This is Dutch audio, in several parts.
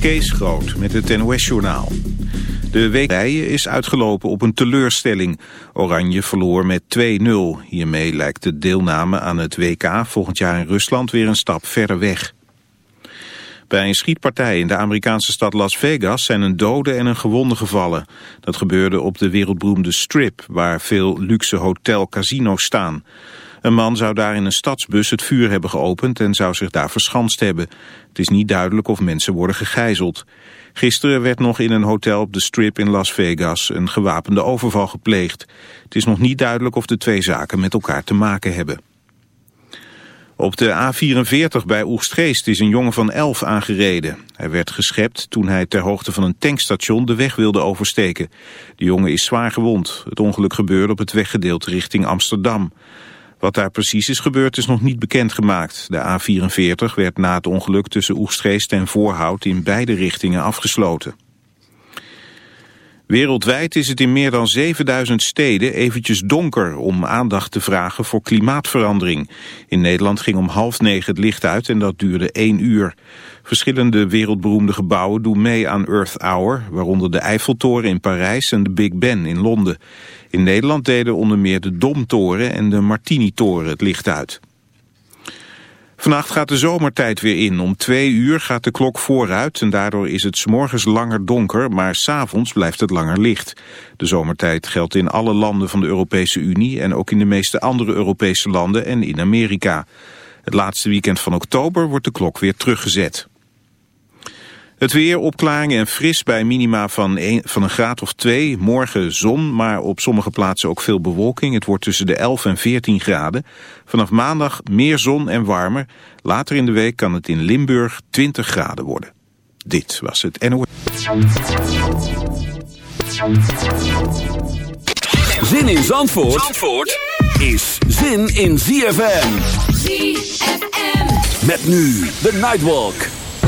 Kees Groot met het NOS-journaal. De weekrijen is uitgelopen op een teleurstelling. Oranje verloor met 2-0. Hiermee lijkt de deelname aan het WK volgend jaar in Rusland weer een stap verder weg. Bij een schietpartij in de Amerikaanse stad Las Vegas zijn een dode en een gewonde gevallen. Dat gebeurde op de wereldberoemde Strip, waar veel luxe hotel-casino's staan. Een man zou daar in een stadsbus het vuur hebben geopend en zou zich daar verschanst hebben. Het is niet duidelijk of mensen worden gegijzeld. Gisteren werd nog in een hotel op de Strip in Las Vegas een gewapende overval gepleegd. Het is nog niet duidelijk of de twee zaken met elkaar te maken hebben. Op de A44 bij Oegstgeest is een jongen van 11 aangereden. Hij werd geschept toen hij ter hoogte van een tankstation de weg wilde oversteken. De jongen is zwaar gewond. Het ongeluk gebeurde op het weggedeelte richting Amsterdam. Wat daar precies is gebeurd is nog niet bekendgemaakt. De A44 werd na het ongeluk tussen Oegstgeest en Voorhout in beide richtingen afgesloten. Wereldwijd is het in meer dan 7000 steden eventjes donker om aandacht te vragen voor klimaatverandering. In Nederland ging om half negen het licht uit en dat duurde één uur. Verschillende wereldberoemde gebouwen doen mee aan Earth Hour, waaronder de Eiffeltoren in Parijs en de Big Ben in Londen. In Nederland deden onder meer de Domtoren en de Martini-toren het licht uit. Vannacht gaat de zomertijd weer in. Om twee uur gaat de klok vooruit en daardoor is het s'morgens langer donker, maar s'avonds blijft het langer licht. De zomertijd geldt in alle landen van de Europese Unie en ook in de meeste andere Europese landen en in Amerika. Het laatste weekend van oktober wordt de klok weer teruggezet. Het weer, opklaringen en fris bij minima van een, van een graad of twee. Morgen zon, maar op sommige plaatsen ook veel bewolking. Het wordt tussen de 11 en 14 graden. Vanaf maandag meer zon en warmer. Later in de week kan het in Limburg 20 graden worden. Dit was het NOS. Zin in Zandvoort, Zandvoort is zin in ZFM. ZFM. Met nu de Nightwalk.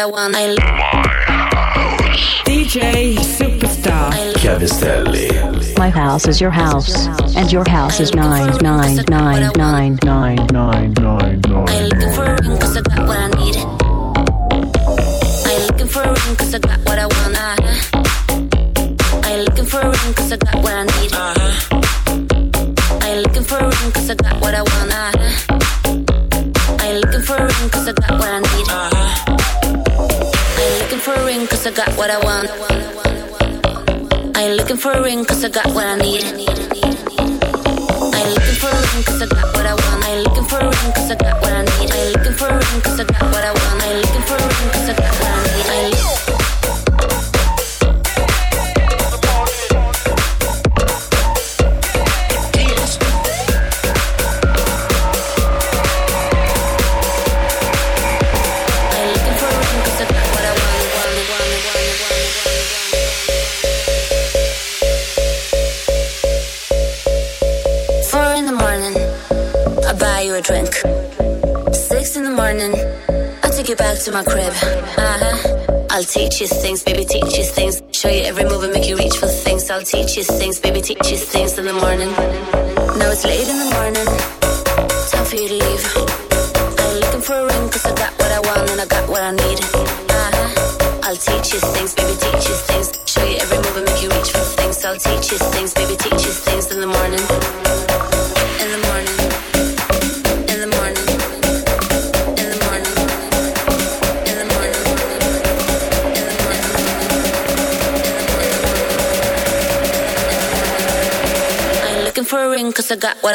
I want. I DJ Superstar Cavistelli. My house is your house, and your house is nine, nine, nine, nine, nine, nine, nine. what I want. I ain't looking for a ring cause I got what I need. I ain't looking for a ring cause I got what I want. I ain't looking for a ring cause I got what I need. I ain't looking for a ring cause I got what I want. I'll teach you things, baby, teach you things in the morning. Now it's late in the morning.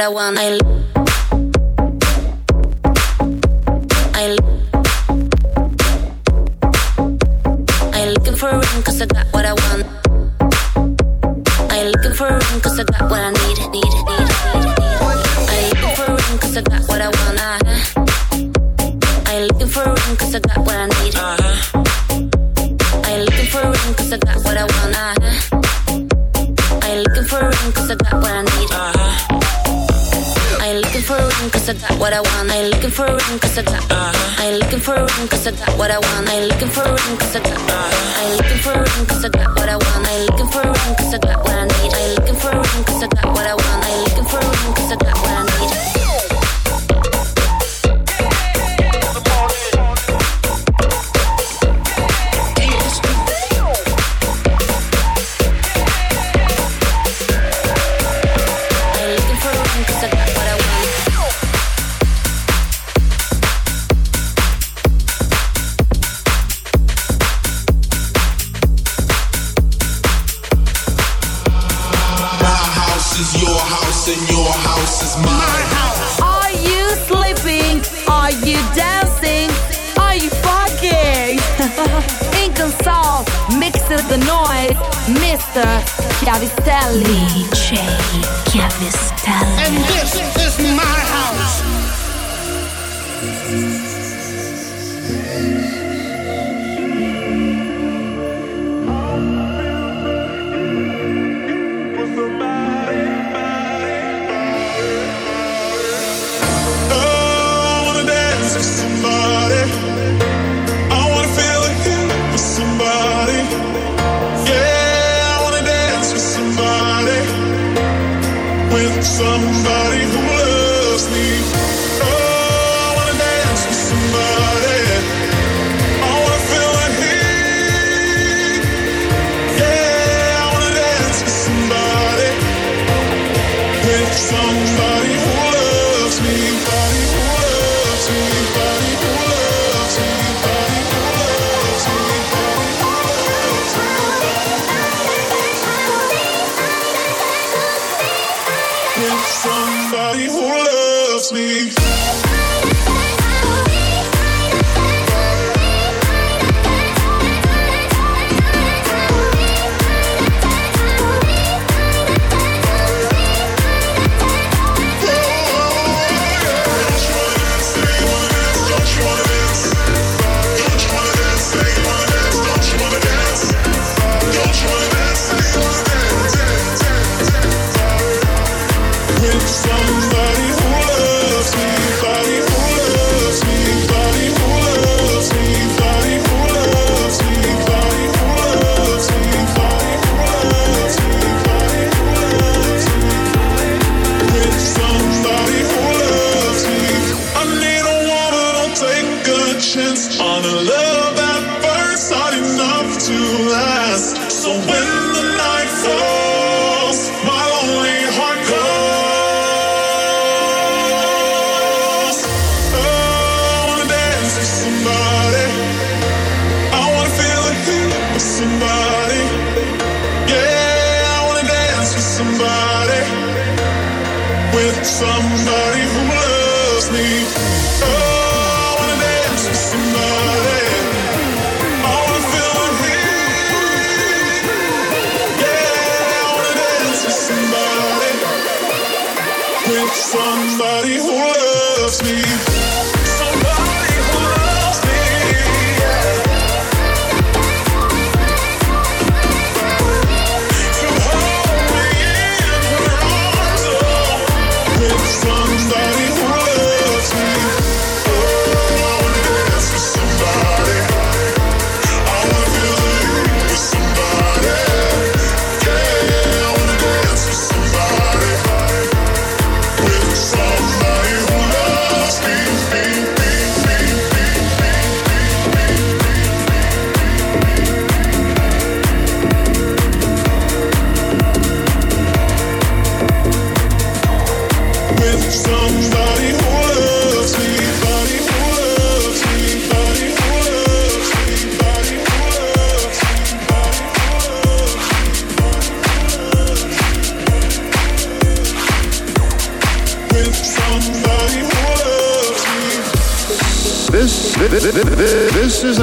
one I love. for a ring, cause I got what I want. They looking for a ring, cause I got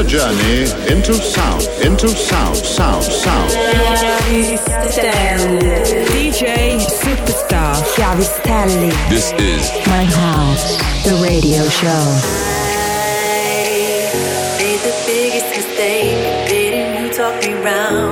a journey into sound, into sound, sound, sound. DJ Superstar Chiavistelli. This is My House, the radio show. I the biggest mistake, didn't you talk me round?